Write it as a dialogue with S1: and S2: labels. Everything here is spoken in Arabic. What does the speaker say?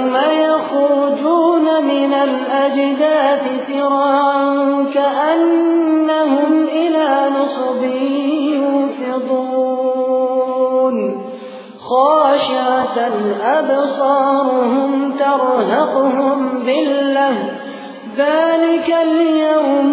S1: يوم يخرجون من الأجداث سراعا كأنهم إلى نصب يوفضون. خاشعة أبصارهم ترهقهم بالله ذلك اليوم